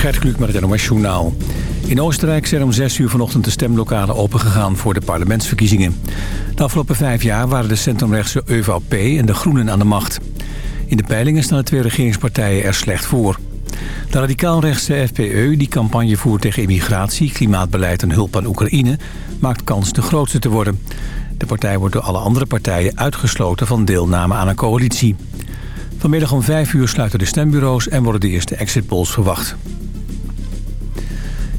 Gert Kluk met het NOS Journaal. In Oostenrijk zijn om 6 uur vanochtend de stemlokalen opengegaan voor de parlementsverkiezingen. De afgelopen vijf jaar waren de centrumrechtse ÖVP en de Groenen aan de macht. In de peilingen staan de twee regeringspartijen er slecht voor. De radicaalrechtse FPE, die campagne voert tegen immigratie, klimaatbeleid en hulp aan Oekraïne, maakt kans de grootste te worden. De partij wordt door alle andere partijen uitgesloten van deelname aan een coalitie. Vanmiddag om 5 uur sluiten de stembureaus en worden de eerste exit polls verwacht.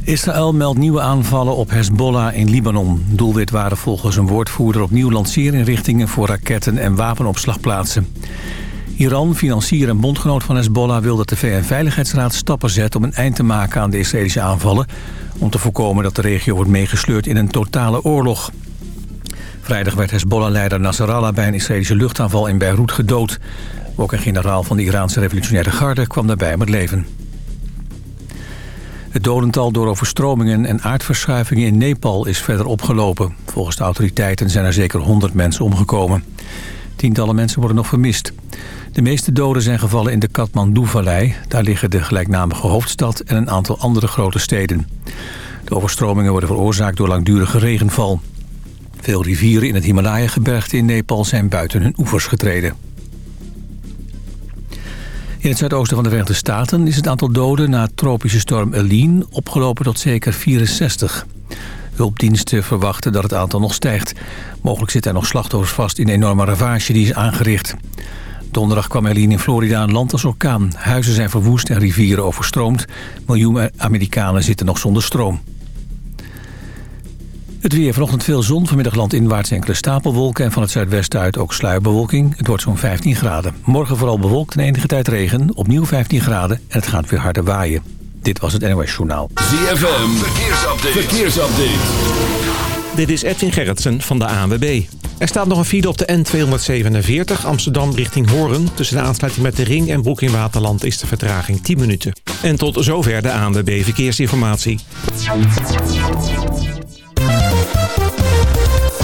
Israël meldt nieuwe aanvallen op Hezbollah in Libanon. Doelwit waren volgens een woordvoerder opnieuw lanceerinrichtingen voor raketten en wapenopslagplaatsen. Iran, financier en bondgenoot van Hezbollah, wil dat de VN-veiligheidsraad stappen zet om een eind te maken aan de Israëlische aanvallen... om te voorkomen dat de regio wordt meegesleurd in een totale oorlog. Vrijdag werd Hezbollah-leider Nasrallah bij een Israëlische luchtaanval in Beirut gedood. Ook een generaal van de Iraanse revolutionaire garde kwam daarbij om het leven. Het dodental door overstromingen en aardverschuivingen in Nepal is verder opgelopen. Volgens de autoriteiten zijn er zeker 100 mensen omgekomen. Tientallen mensen worden nog vermist. De meeste doden zijn gevallen in de Kathmandu-vallei. Daar liggen de gelijknamige hoofdstad en een aantal andere grote steden. De overstromingen worden veroorzaakt door langdurige regenval. Veel rivieren in het Himalaya-gebergte in Nepal zijn buiten hun oevers getreden. In het zuidoosten van de Verenigde Staten is het aantal doden na tropische storm Eline opgelopen tot zeker 64. Hulpdiensten verwachten dat het aantal nog stijgt. Mogelijk zitten er nog slachtoffers vast in de enorme ravage die is aangericht. Donderdag kwam Eline in Florida een land als orkaan. Huizen zijn verwoest en rivieren overstroomd. Miljoenen Amerikanen zitten nog zonder stroom. Het weer vanochtend veel zon, vanmiddag landinwaarts enkele stapelwolken... en van het zuidwesten uit ook sluierbewolking. Het wordt zo'n 15 graden. Morgen vooral bewolkt en enige tijd regen, opnieuw 15 graden... en het gaat weer harder waaien. Dit was het NOS Journaal. ZFM, verkeersupdate. verkeersupdate. Dit is Edwin Gerritsen van de ANWB. Er staat nog een file op de N247 Amsterdam richting Horen. Tussen de aansluiting met de Ring en Broek in Waterland is de vertraging 10 minuten. En tot zover de ANWB Verkeersinformatie.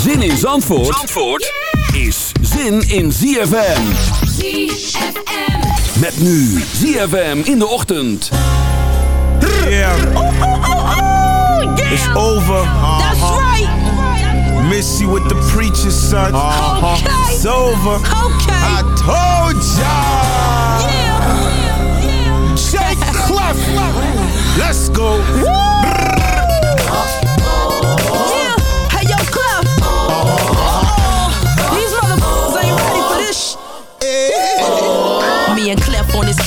Zin in Zandvoort, Zandvoort is zin in ZFM. ZFM. Met nu ZFM in de ochtend. Yeah. Oh, oh, oh, oh, yeah. It's over. That's right. Miss you with the preacher, son. Okay. It's over. Okay. I told ya. Yeah. Shake Clef. Let's go. Yeah.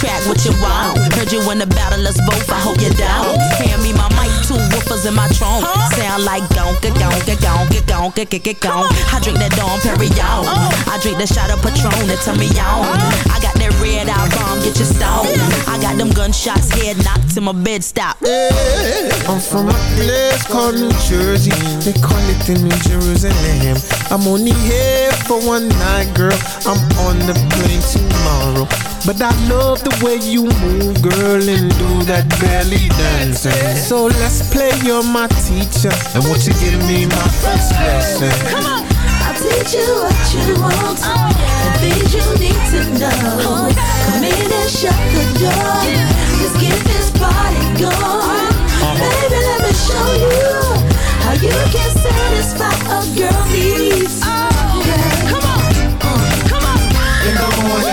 Track with your wow. Heard you in the battle, let's both. I hope you're down. Hand me my mic, two woofers in my trunk. Sound like gonka, gonka, gonka, gonka, gonka, gonka. I drink that Dom Perignon. I drink that shot of Patron that turn me on. I got that red eye bomb, get your stone. I got them gunshots, head knocked till my bed stop. I'm from a place called New Jersey. They call it the New Jerusalem. I'm only here for one night, girl. I'm on the plane tomorrow. But I love the way you move, girl, and do that belly dancing. So let's play, you're my teacher. And won't you give me my first lesson? Come on. I'll teach you what you want and things you need to know. Come in and shut the door. Let's get this party going. Baby, let me show you how you can satisfy a girl needs. Oh, yeah. Come on, come on. In the morning,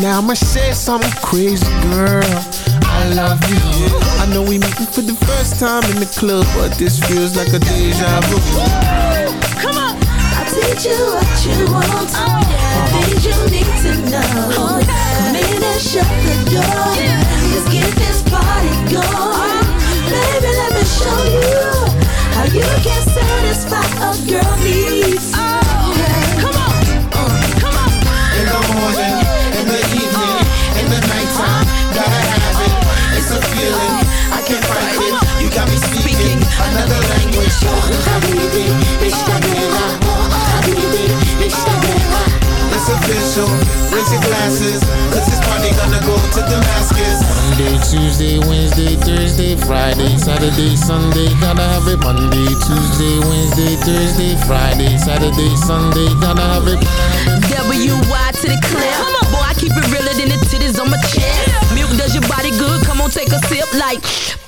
Now I'ma say something crazy, girl. I love you. I know we meeting for the first time in the club, but this feels like a deja vu. Come on. I'll teach you what you want. Oh, yeah. The things you need to know. Oh, yeah. Come in and shut the door. Yeah. Let's get this party going. Oh. Baby, let me show you how you can satisfy a girl needs. Official, raise your glasses, cause this party gonna go to Damascus. Monday, Tuesday, Wednesday, Thursday, Friday, Saturday, Sunday, gotta have it. Monday, Tuesday, Wednesday, Thursday, Friday, Saturday, Sunday, gotta have it. W-Y to the clip. Come on, boy, I keep it realer than the titties on my chest. Milk does your body good. Come on, take a sip like.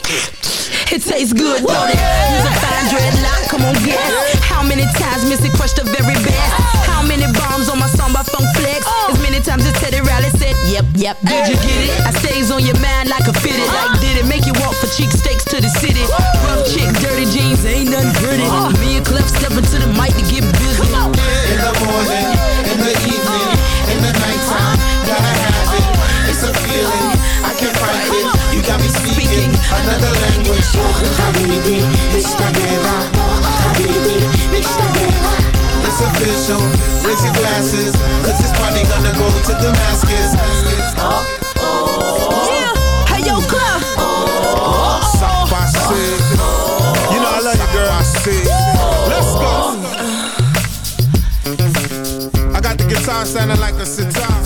It tastes good, don't it? Use a fine dreadlock, come on, guess. How many times Missy crushed the very best? How many bombs on my song by Funk Flex? As many times as Teddy Riley said, yep, yep. Did you get it? I stays on your mind like a fitted. Like did it make you walk for cheek steaks to the city? Rough chick, dirty jeans, ain't nothing pretty. Me and Clef stepping to the mic to get busy. In the morning, in the evening, another language. Habibi, ishtabela. Habibi, ishtabela. It's official, raise your glasses, cause this party gonna go to Damascus. Yeah, hey yo, Clef. Suck by Sid. You know I love you, girl. I see. Let's go. I got the guitar sounding like a sitar.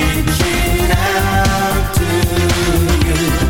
reaching out to you.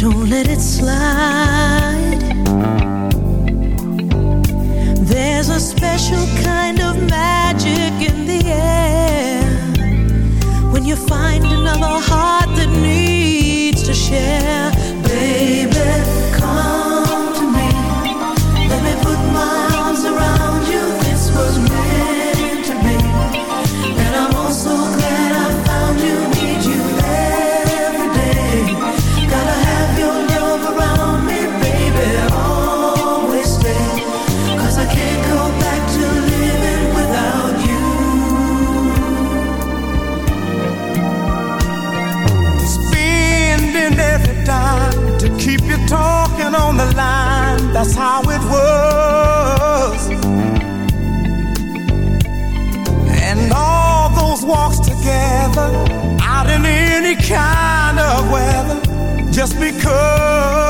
don't let it slide. There's a special kind of magic in the air when you find another heart that needs to share. just because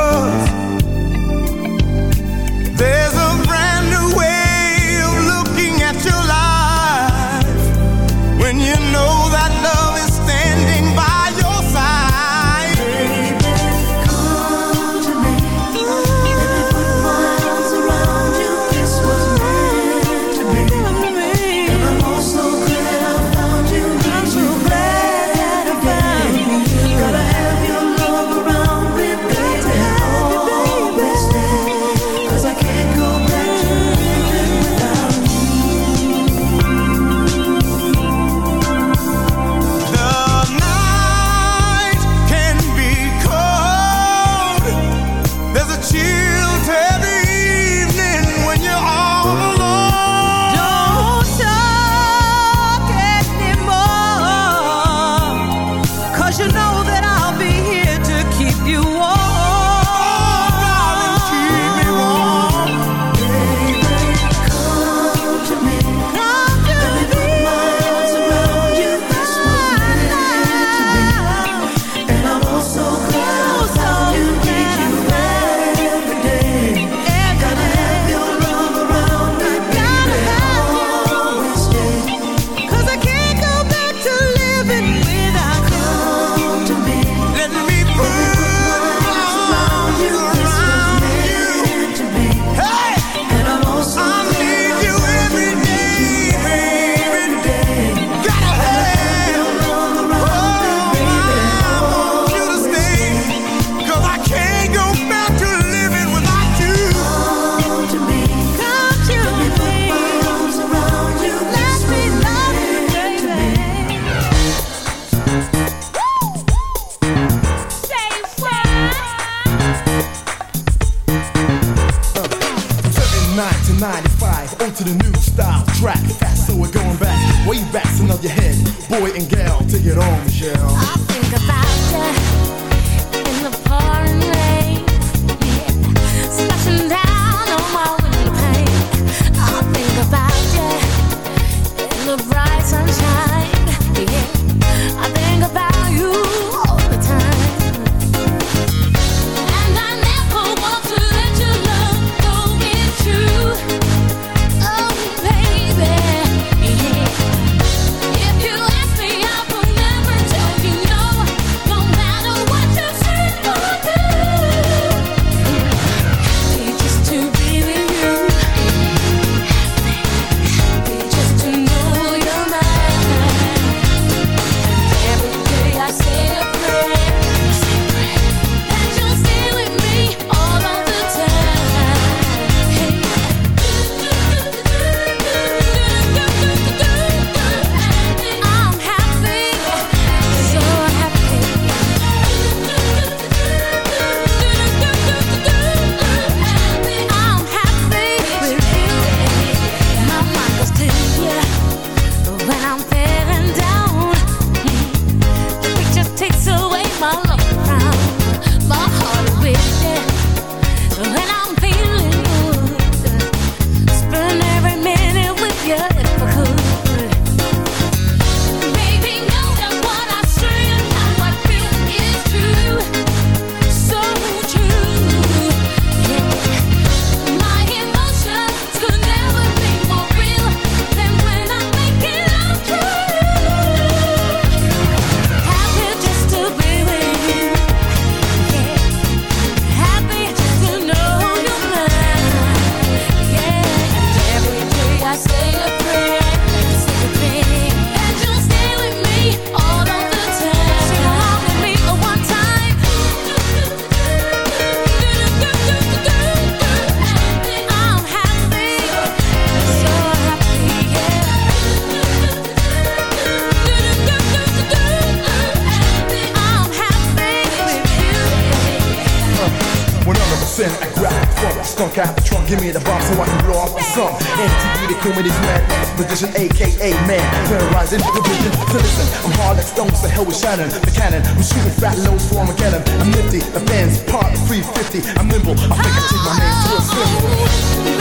aka man, terrorizing the vision. So listen, I'm hard like stones, the hell with Shannon, the cannon. I'm shooting fat loads for Armageddon. I'm nifty, the fans part 350. I'm nimble, I think I take my name to a symbol. Oh,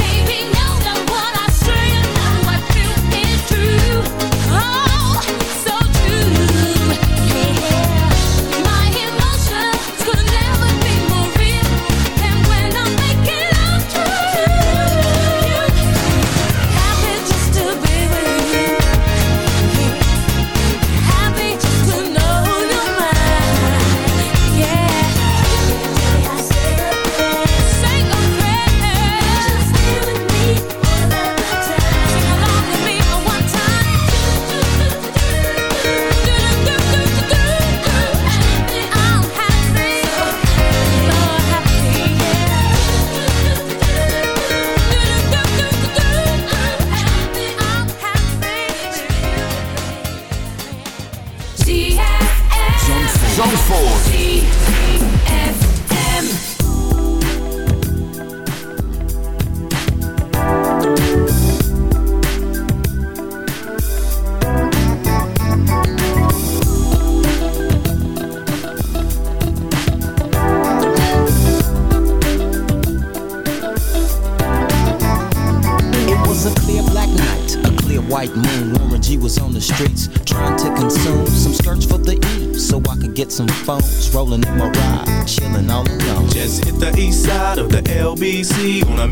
baby, now that what I say and now I feel is true.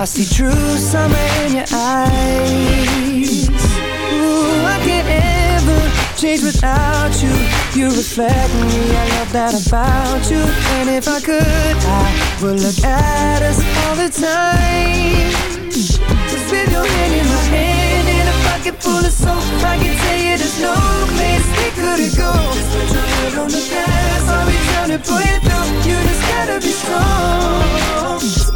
I see true summer in your eyes. Ooh, I can't ever change without you. You reflect me, I love that about you. And if I could, I would look at us all the time. Just with your hand in my hand In a pocket full of soap I can tell you there's no place we couldn't go Just put your head on the past I'll be trying to pull you through. You just gotta be strong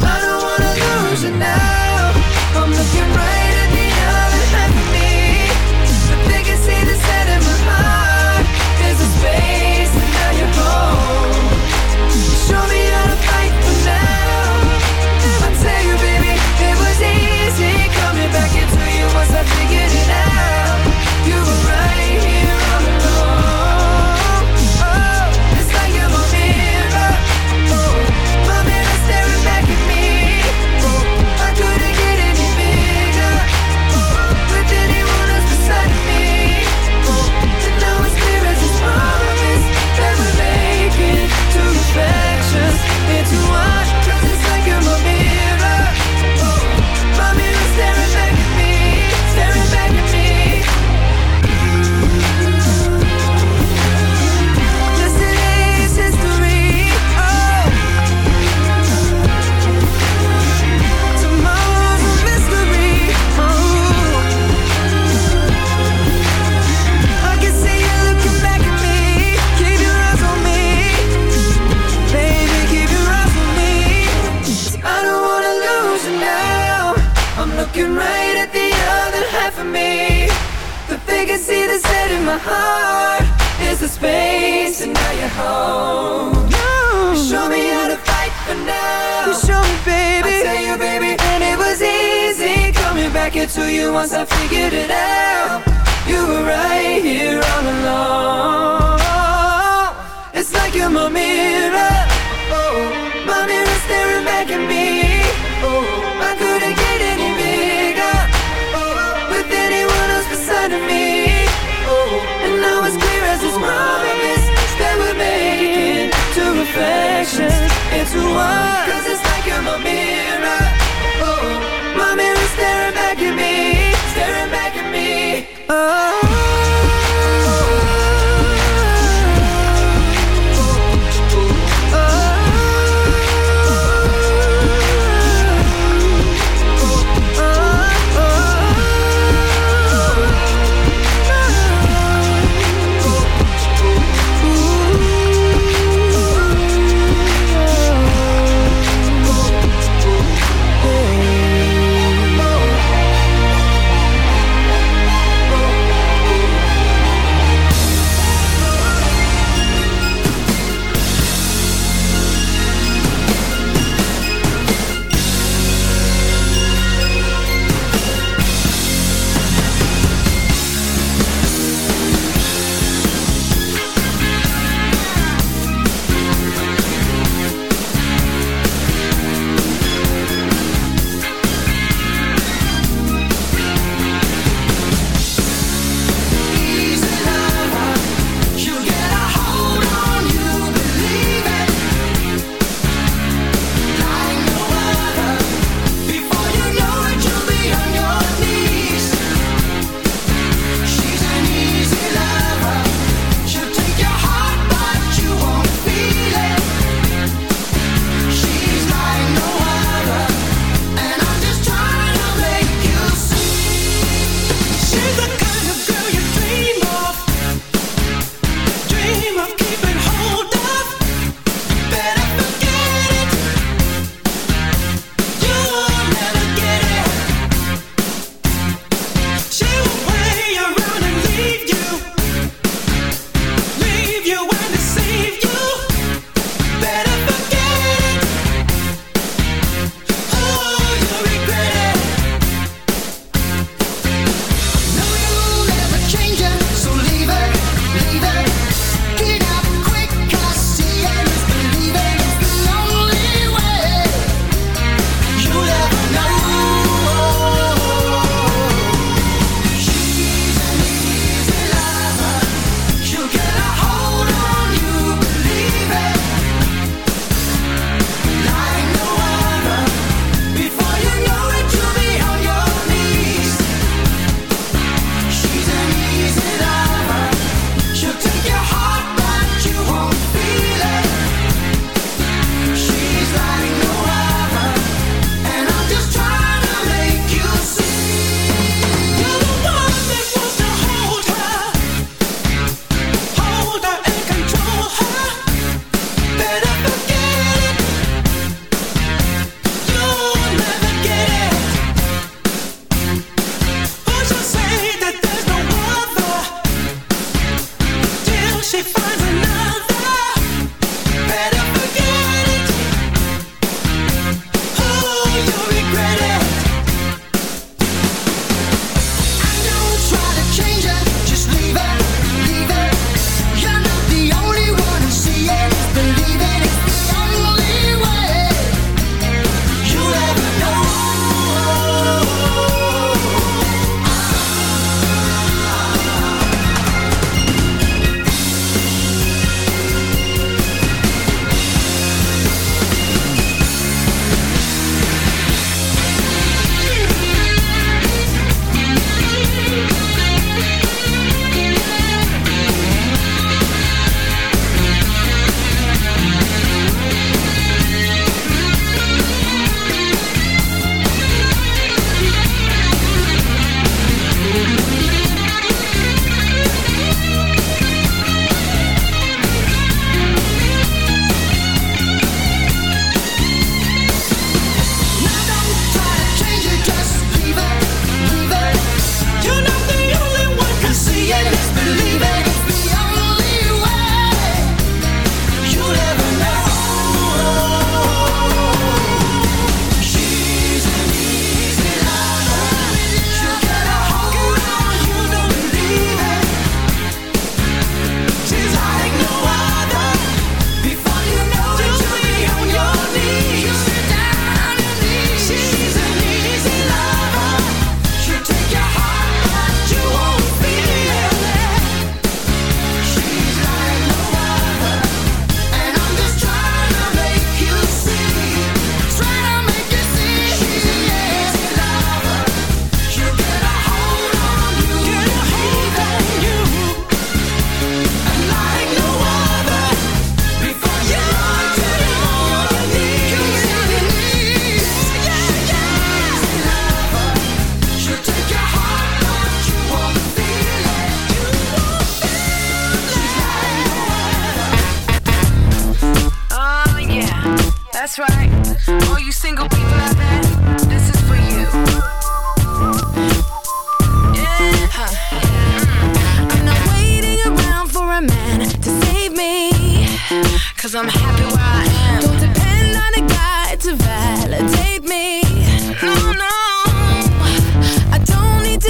You now. I'm looking right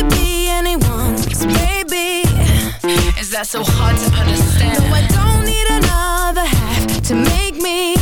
be anyone's baby. Is that so hard to understand? No, I don't need another half to make me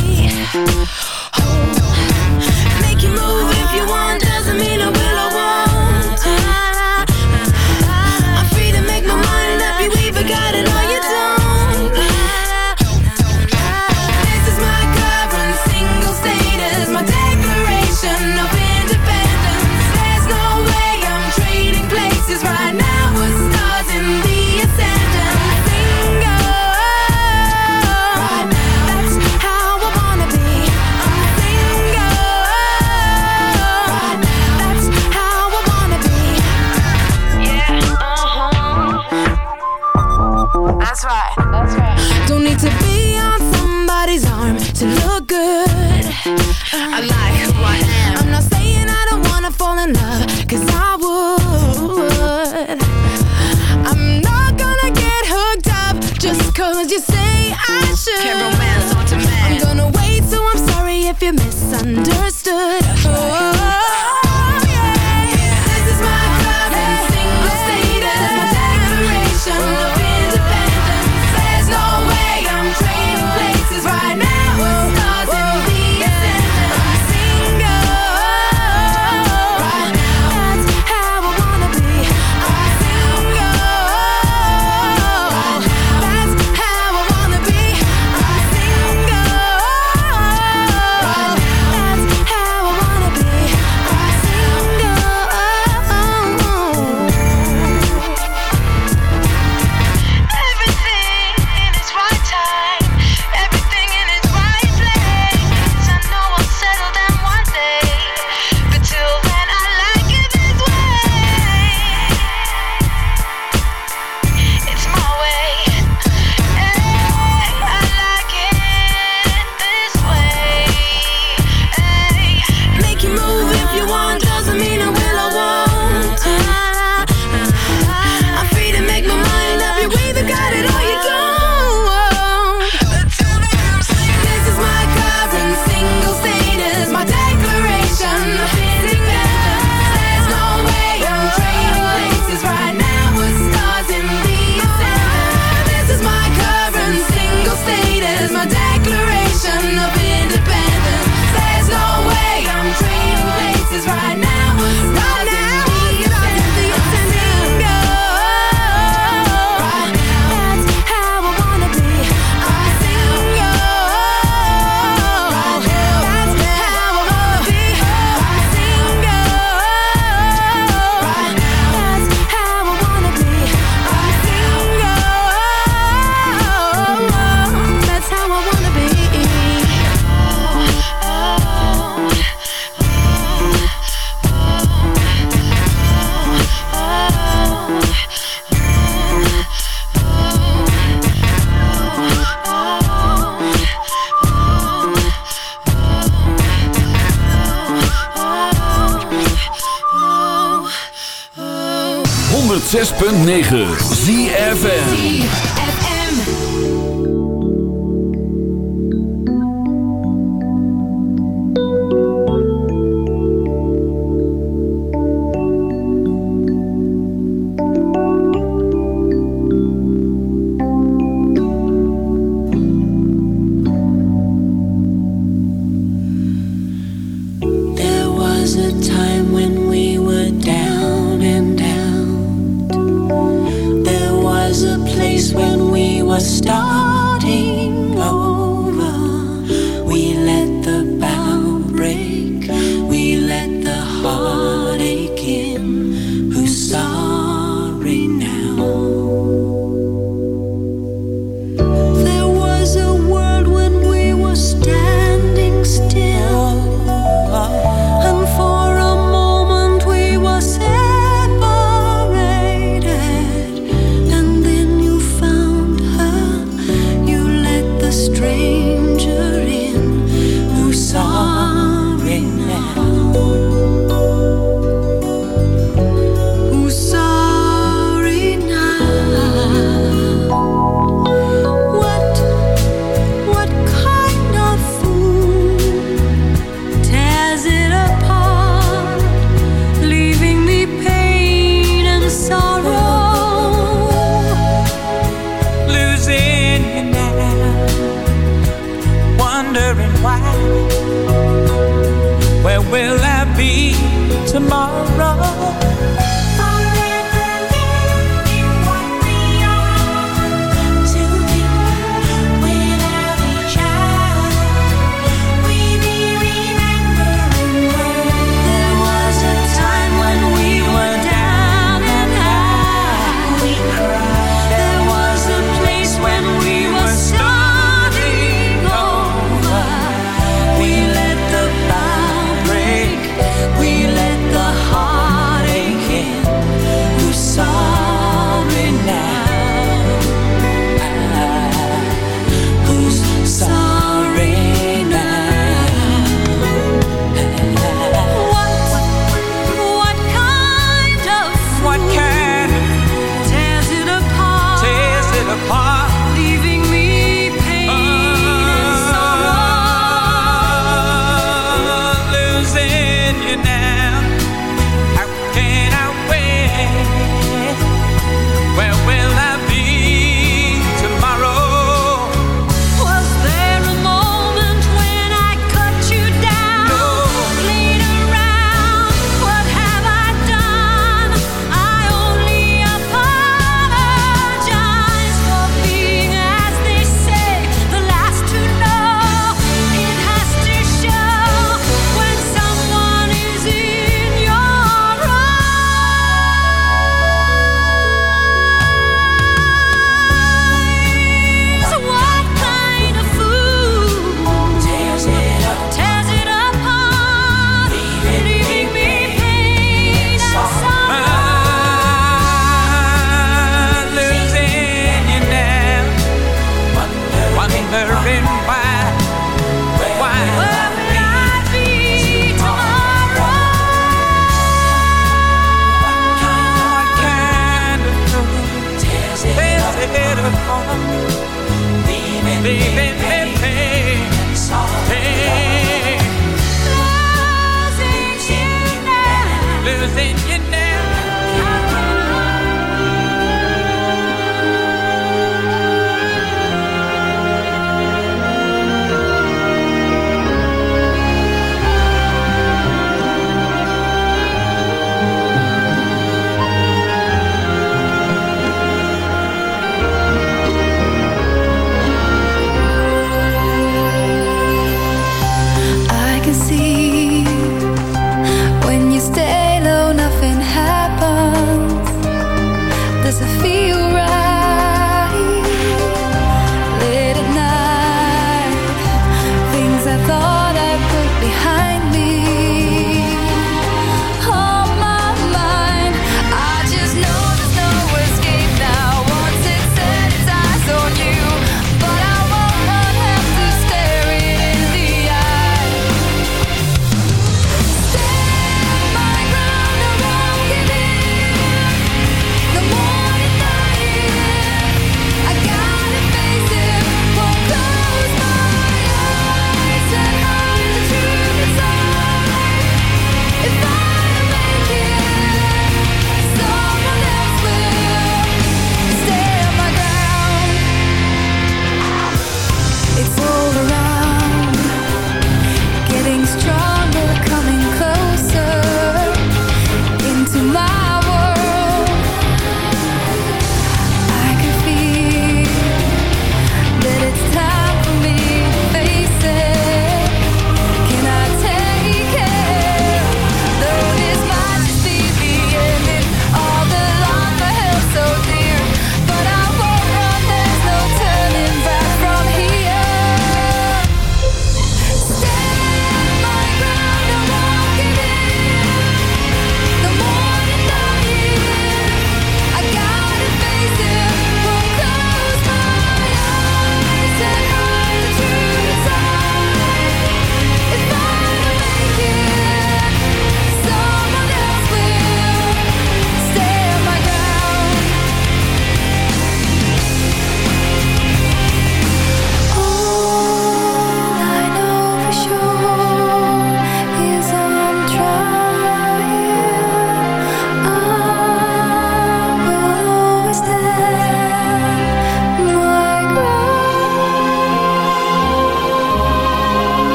understood.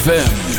ZFM.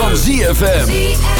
van ZFM.